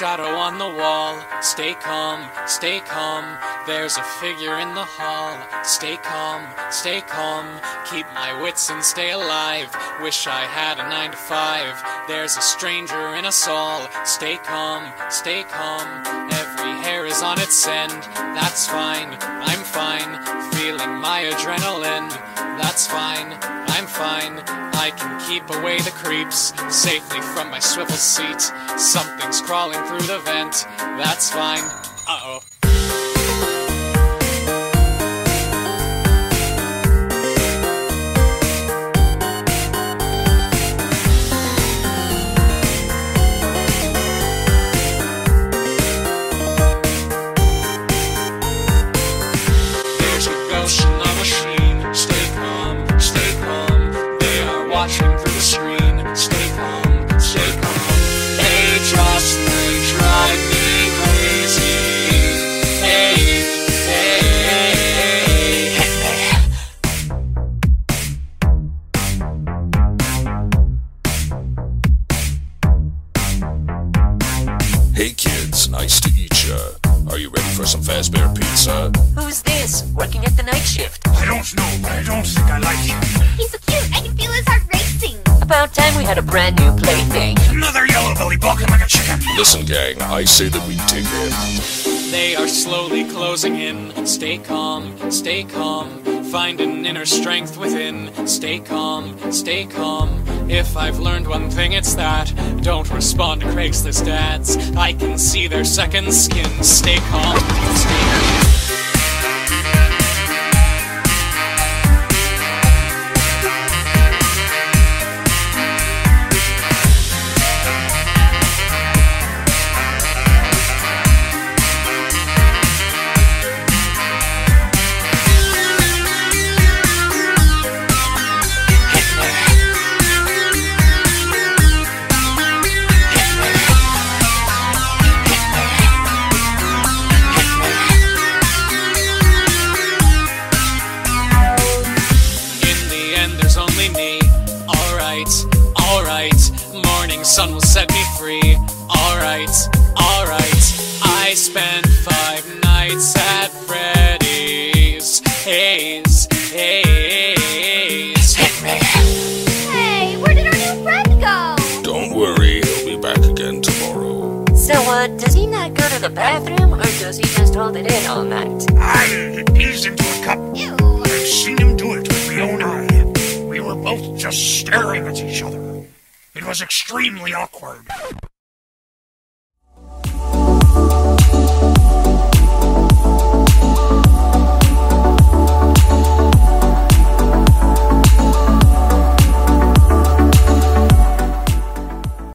shadow on the wall. Stay calm, stay calm. There's a figure in the hall. Stay calm, stay calm. Keep my wits and stay alive. Wish I had a 9 to 5. There's a stranger in us all. Stay calm, stay calm. Every hair is on its end. That's fine, I'm fine. Feeling my adrenaline. I can keep away the creeps safely from my swivel seat. Something's crawling through the vent, that's fine. Uh oh. watching from the screen. Stay calm, stay calm. Hey, trust me, drive me crazy. Hey, hey, hey, hey. Hey kids, nice to meet ya. Are you ready for some Fazbear pizza? Who's this? Working at the night shift. I don't know, but I don't think I like him. He's a about time we had a brand new plaything. Another yellow belly balking like a chicken. Listen, gang, I say that we dig in. They are slowly closing in. Stay calm, stay calm. Find an inner strength within. Stay calm, stay calm. If I've learned one thing, it's that don't respond to Craigslist ads. I can see their second skin. Stay calm, stay calm. sun will set me free. Alright, alright. I spent five nights at Freddy's. Haze, haze. Hit me. Hey, where did our new friend go? Don't worry, he'll be back again tomorrow. So, uh, does he not go to the bathroom, or does he just hold it in all night? I, he pees into a cup. Ew. I've seen him do it with my own eye. We were both just staring at each other. It was extremely awkward.